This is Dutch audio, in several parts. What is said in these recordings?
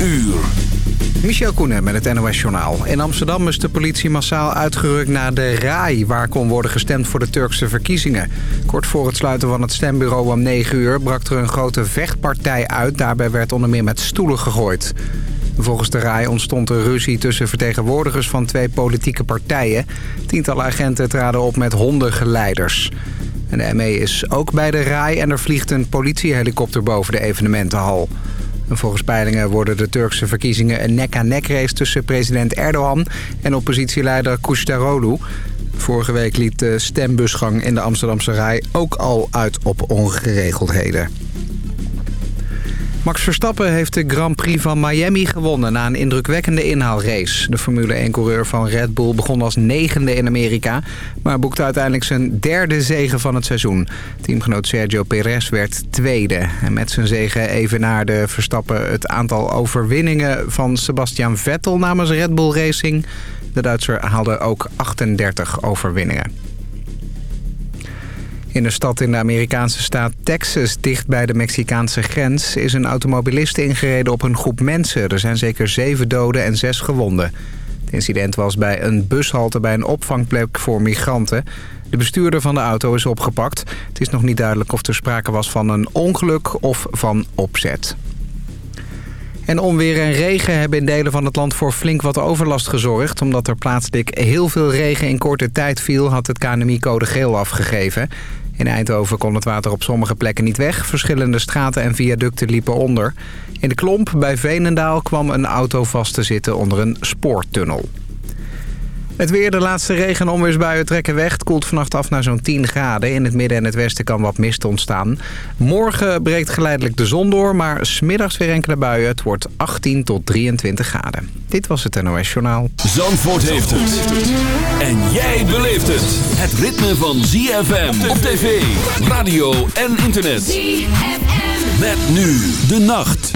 uur. Michel Koenen met het NOS-journaal. In Amsterdam is de politie massaal uitgerukt naar de RAI... waar kon worden gestemd voor de Turkse verkiezingen. Kort voor het sluiten van het stembureau om 9 uur... brak er een grote vechtpartij uit. Daarbij werd onder meer met stoelen gegooid. Volgens de RAI ontstond er ruzie tussen vertegenwoordigers van twee politieke partijen. Tientallen agenten traden op met hondengeleiders. En de ME is ook bij de RAI en er vliegt een politiehelikopter boven de evenementenhal. En volgens peilingen worden de Turkse verkiezingen een nek-aan-nek race tussen president Erdogan en oppositieleider Kılıçdaroğlu. Vorige week liet de stembusgang in de Amsterdamse RAI ook al uit op ongeregeldheden. Max Verstappen heeft de Grand Prix van Miami gewonnen na een indrukwekkende inhaalrace. De Formule 1-coureur van Red Bull begon als negende in Amerika... maar boekte uiteindelijk zijn derde zege van het seizoen. Teamgenoot Sergio Perez werd tweede. En met zijn zege evenaarde Verstappen het aantal overwinningen van Sebastian Vettel namens Red Bull Racing. De Duitser haalde ook 38 overwinningen. In een stad in de Amerikaanse staat Texas, dicht bij de Mexicaanse grens... is een automobilist ingereden op een groep mensen. Er zijn zeker zeven doden en zes gewonden. Het incident was bij een bushalte bij een opvangplek voor migranten. De bestuurder van de auto is opgepakt. Het is nog niet duidelijk of er sprake was van een ongeluk of van opzet. En onweer en regen hebben in delen van het land voor flink wat overlast gezorgd. Omdat er plaatselijk heel veel regen in korte tijd viel... had het KNMI code geel afgegeven. In Eindhoven kon het water op sommige plekken niet weg. Verschillende straten en viaducten liepen onder. In de Klomp bij Veenendaal kwam een auto vast te zitten onder een spoortunnel. Het weer, de laatste regen- en onweersbuien trekken weg. Het koelt vannacht af naar zo'n 10 graden. In het midden en het westen kan wat mist ontstaan. Morgen breekt geleidelijk de zon door, maar smiddags weer enkele buien. Het wordt 18 tot 23 graden. Dit was het NOS Journaal. Zandvoort heeft het. En jij beleeft het. Het ritme van ZFM op tv, radio en internet. ZFM. Met nu de nacht.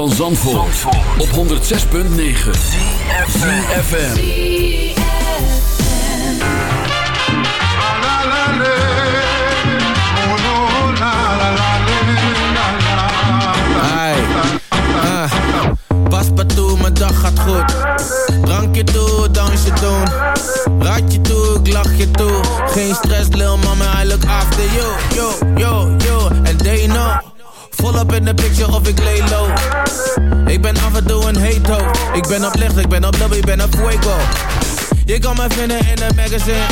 Van Zandvoort, op 106.9 CFFM pas maar toe, mijn dag gaat goed. Drankje toe, dansje doen. Raadje toe, ik lach je toe. Geen stress, lil mama, I look after you. Yo, yo, yo, and they know Volop in de picture of ik lay low Ik ben af en toe een hate Ik ben op licht, ik ben op lobby, ik ben op fuego Je kan me vinden in een magazine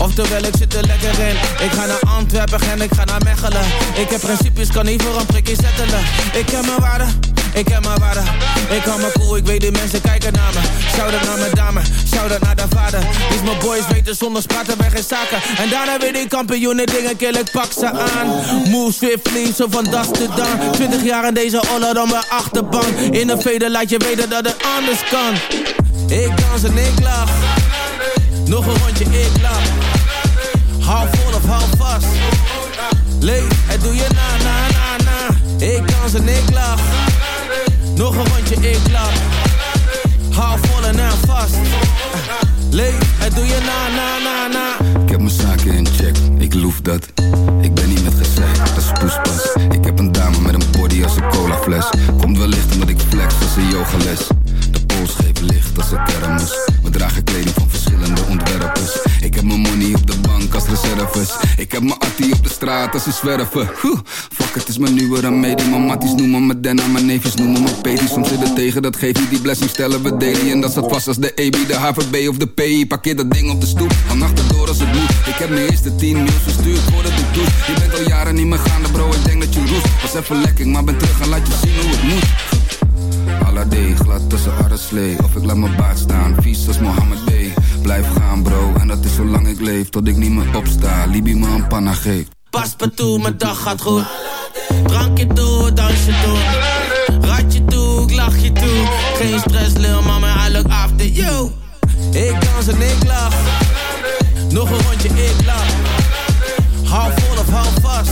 Oftewel, ik zit er lekker in. Ik ga naar Antwerpen en ik ga naar Mechelen. Ik heb principes, kan niet voor een prikje zettelen. Ik heb mijn waarde, ik heb mijn waarde. Ik hou me cool, ik weet die mensen kijken naar me. Shout-out naar mijn dame, shout-out naar de vader. Dus mijn boys weten zonder spraten bij geen zaken. En daarna weer die kampioenen dingen kill, ik pak ze aan. Move swiftly, zo van das te dan. 20 jaar in deze oller dan mijn achterbank. In een veder laat je weten dat het anders kan. Ik dans en ik lach. Nog een rondje, ik lach. Hou vol of hou vast. Leef, het doe je na, na, na, na. Ik dans en ik lach. Nog een rondje, ik lach. Hou vol en aan vast. Leef, het doe je na, na, na, na. Ik heb mijn zaken in check, ik loef dat. Ik ben niet met gezeik, dat is poespas. Ik heb een dame met een body als een cola fles. Komt wellicht omdat ik flex als een yogales. De pols geeft licht als een kermis. We dragen kleding van verschillende ontwerpers. Ik heb mijn money op de bank als reserves. Ik heb mijn attie op de straat als ze zwerven. Het is mijn nieuwe remedie. Mijn matties noemen me Denna, mijn neefjes noemen me Peti. Soms zit tegen, dat geeft niet die blessing stellen we daily. En dat staat vast als de EB, de HVB of de PI. Parkeer dat ding op de stoep, van achterdoor als het moet. Ik heb mijn eerste 10 mails verstuurd voordat ik doe. Je bent al jaren niet meer gaande bro, ik denk dat je roest. Was even lekker, maar ben terug en laat je zien hoe het moet. Alade, glad tussen arreslee Of ik laat mijn baard staan, vies als Mohammed B Blijf gaan bro, en dat is zolang ik leef Tot ik niet meer opsta, Libi me een panna geeft Pas toe, mijn dag gaat goed. Drankje toe, dansje toe. Ratje toe, ik lach je toe. Geen stress, lil mama, I look after you. Ik dans en ik lach. Nog een rondje, ik lach. Hou vol of hou vast.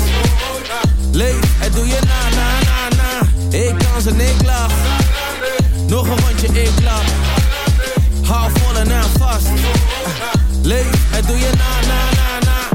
Leef, het doe je na, na, na, na. Ik dans en ik lach. Nog een rondje, ik lach. Hou vol en aan vast. Leef, het doe je na, na, na, na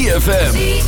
ZFM.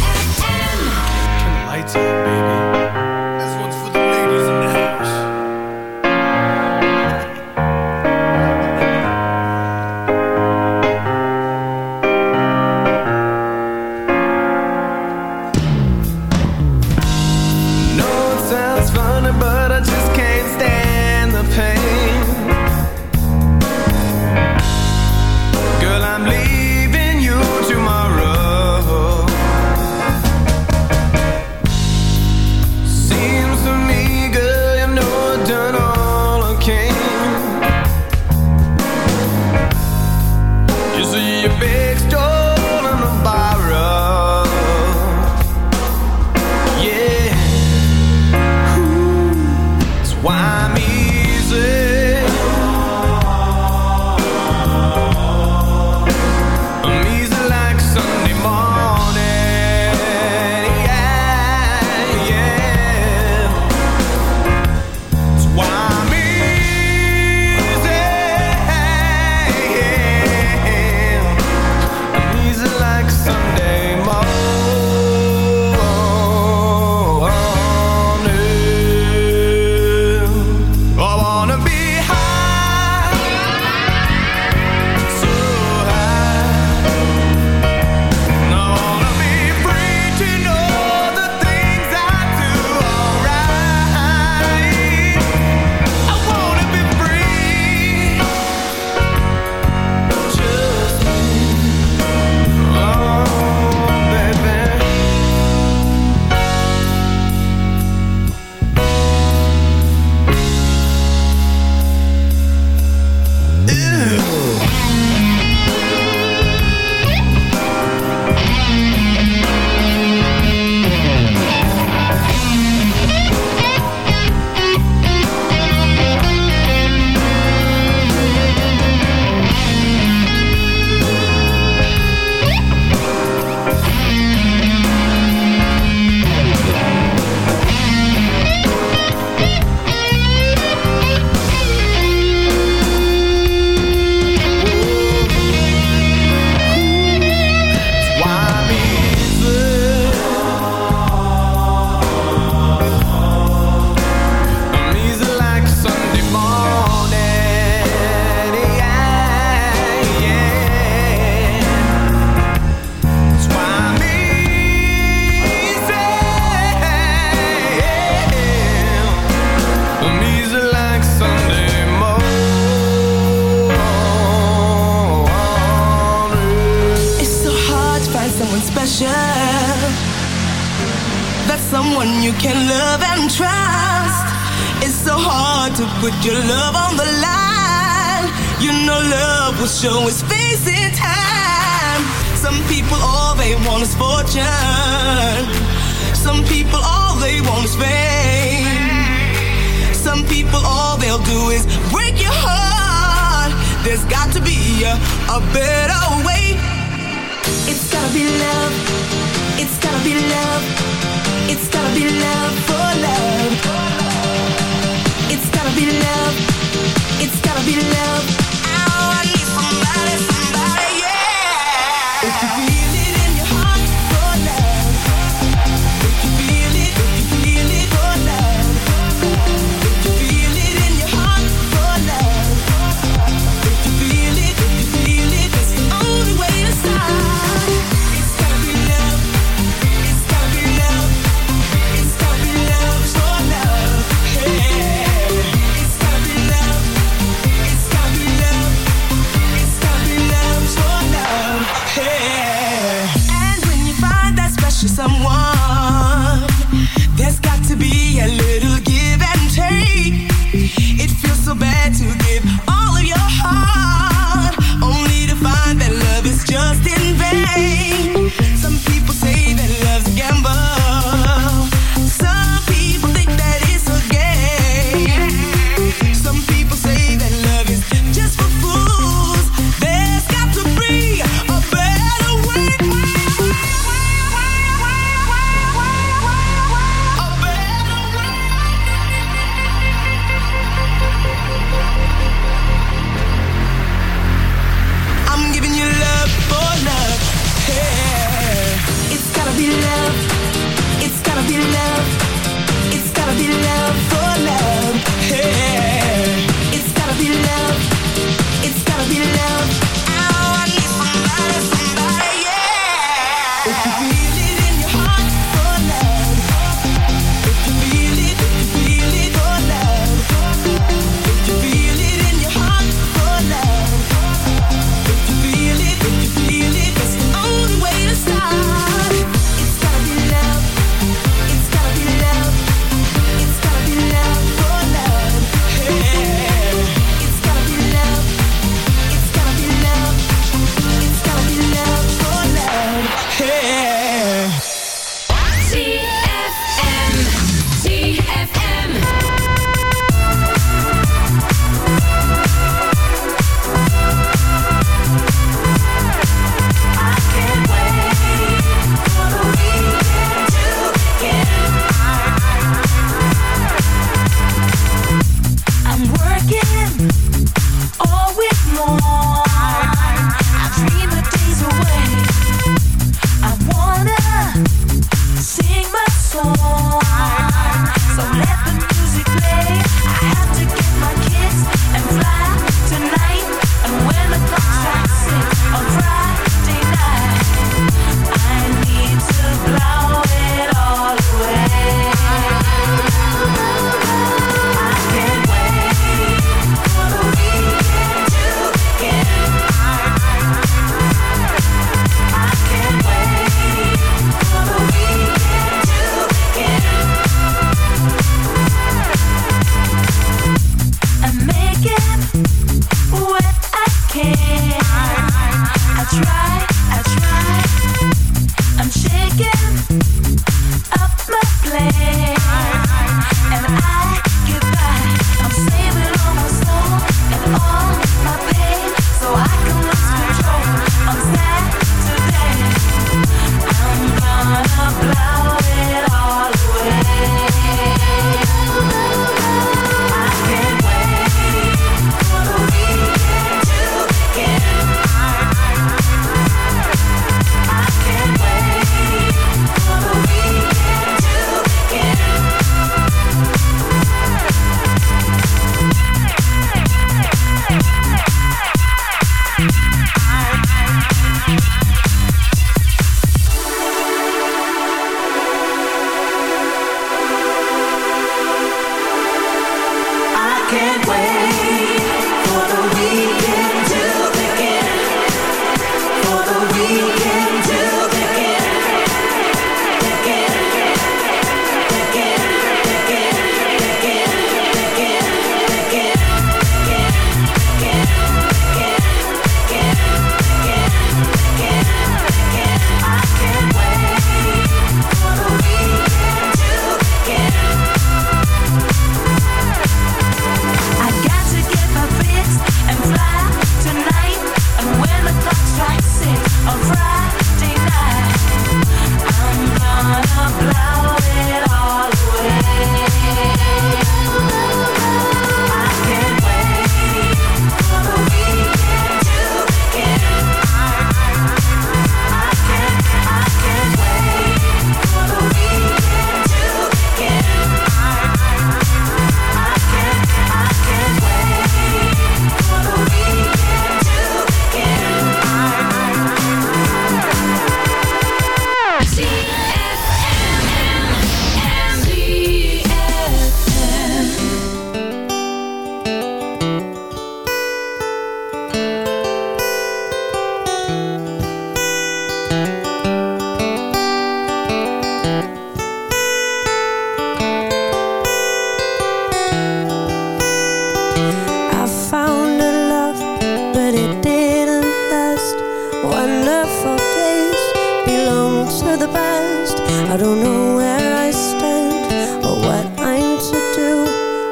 I don't know where I stand or what I'm to do.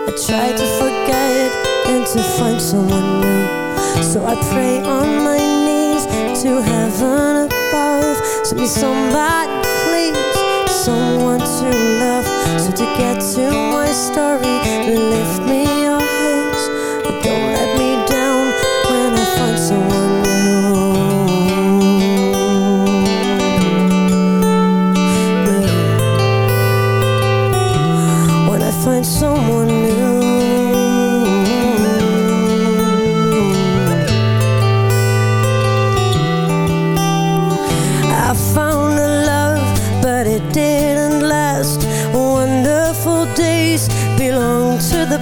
I try to forget and to find someone new. So I pray on my knees to heaven above. To me somebody please, someone to love. So to get to my story, lift me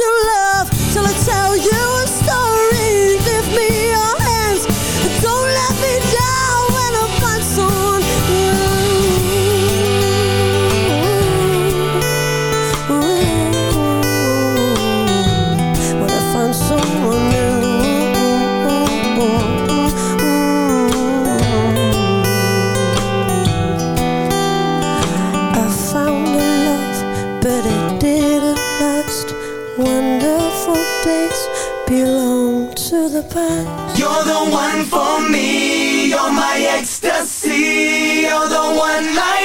of love. for me, you're my ecstasy, you're the one I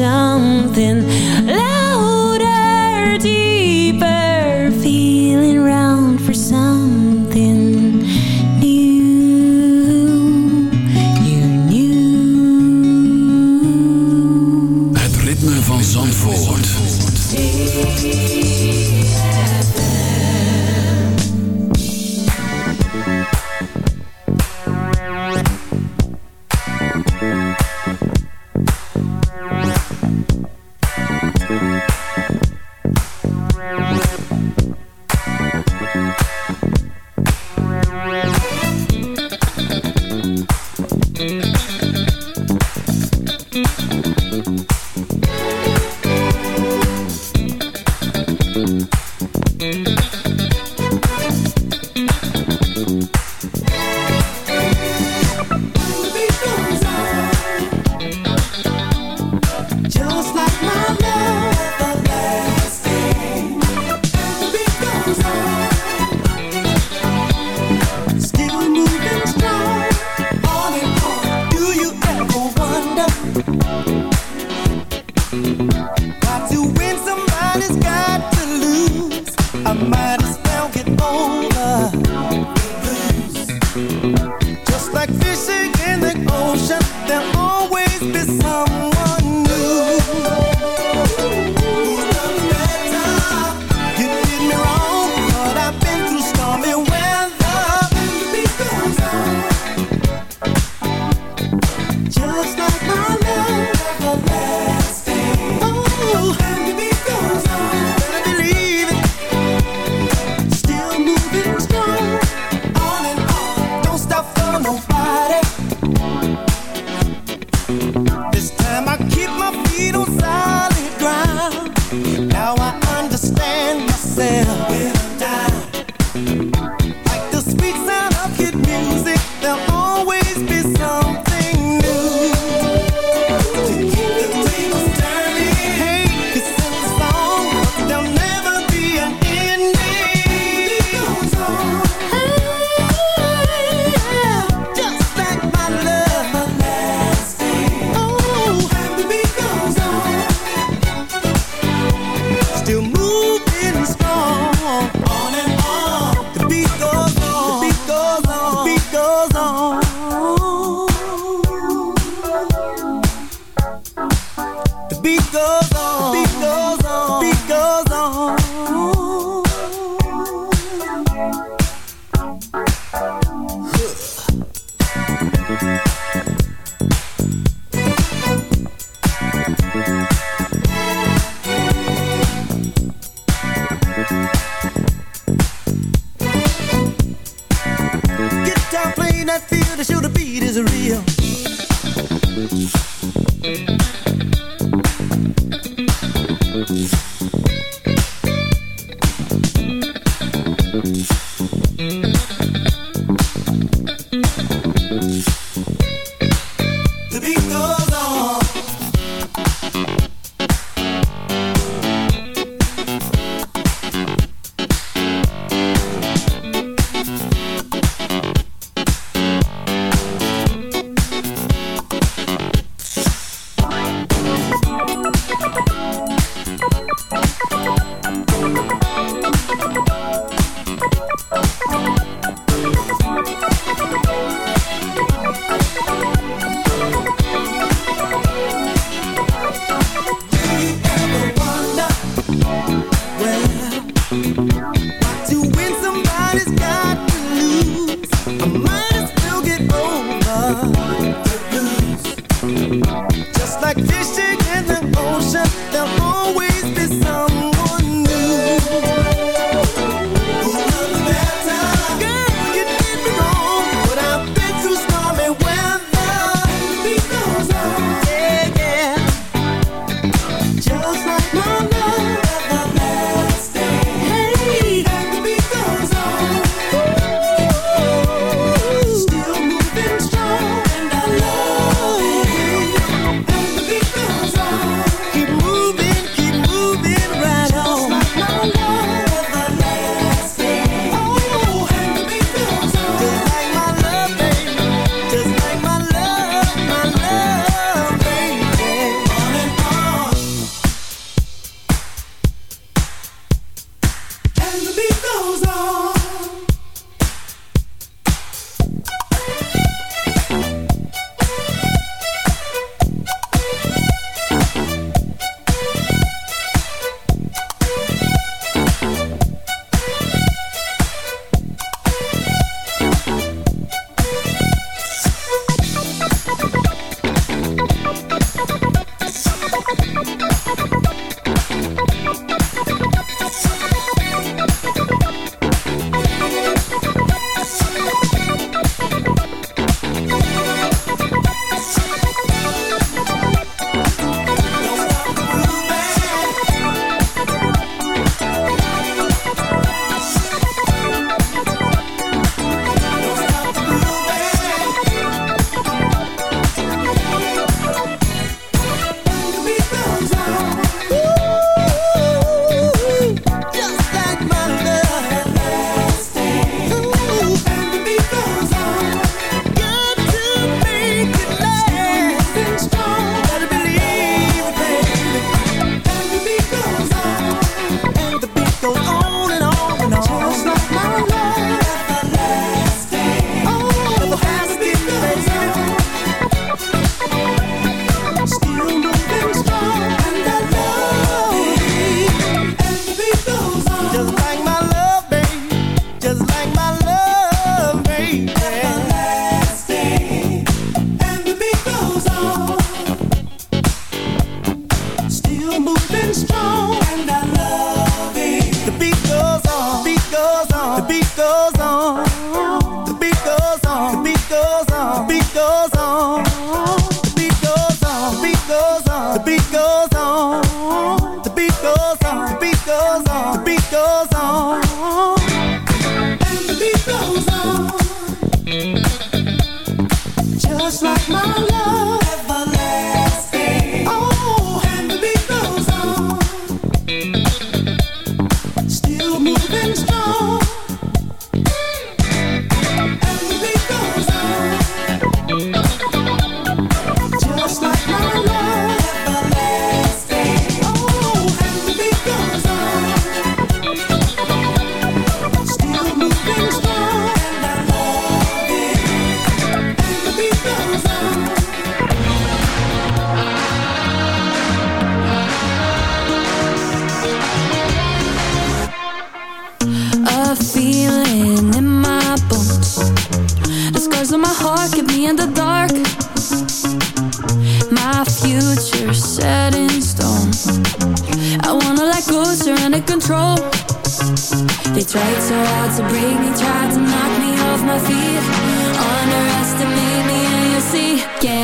down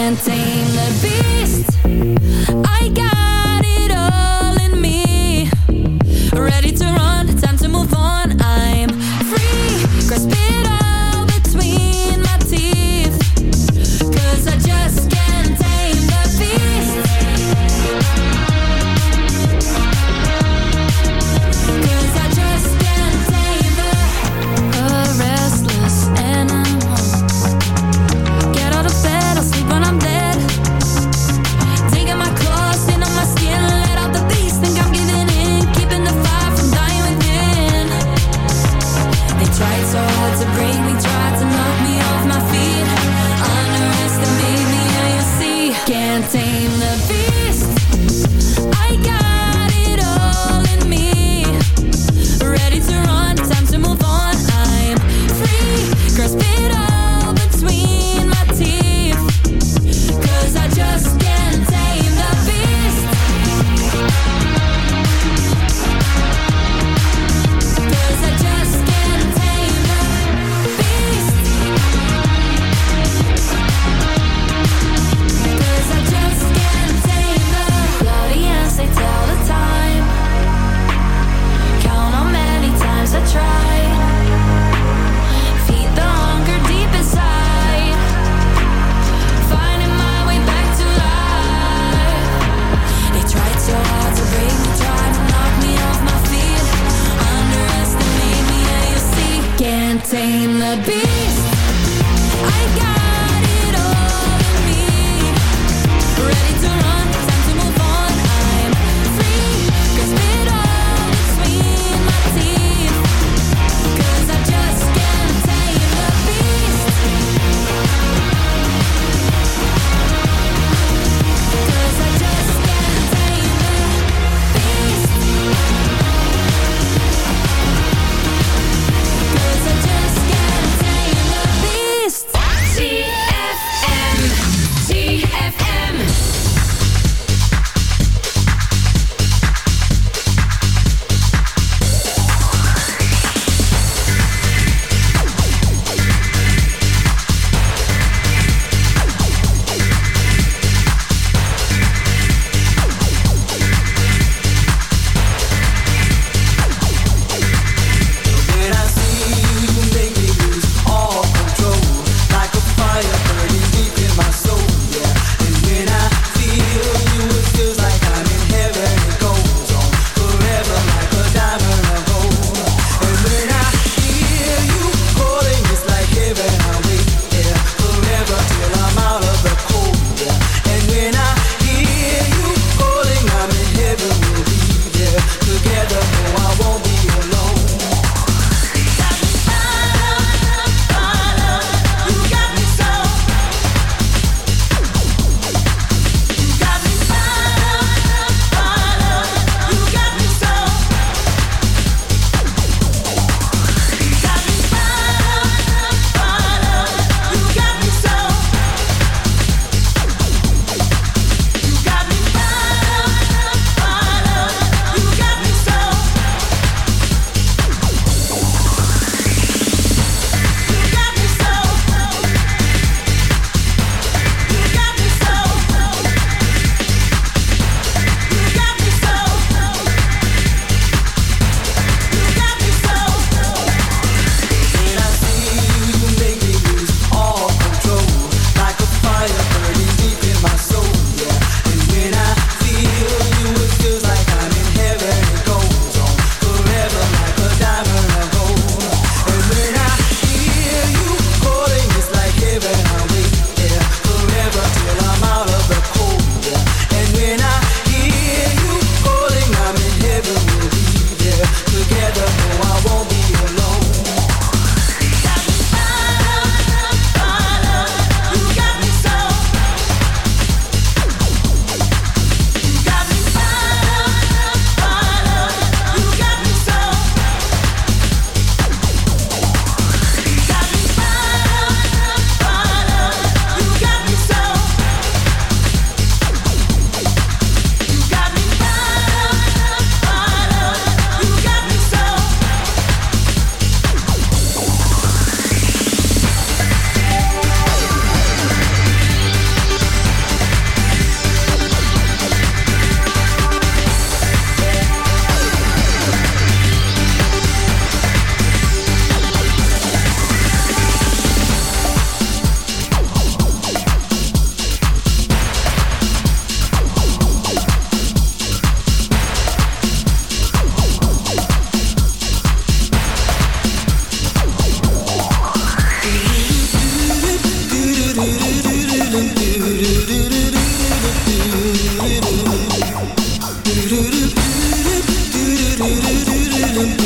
can't tame the beast. You.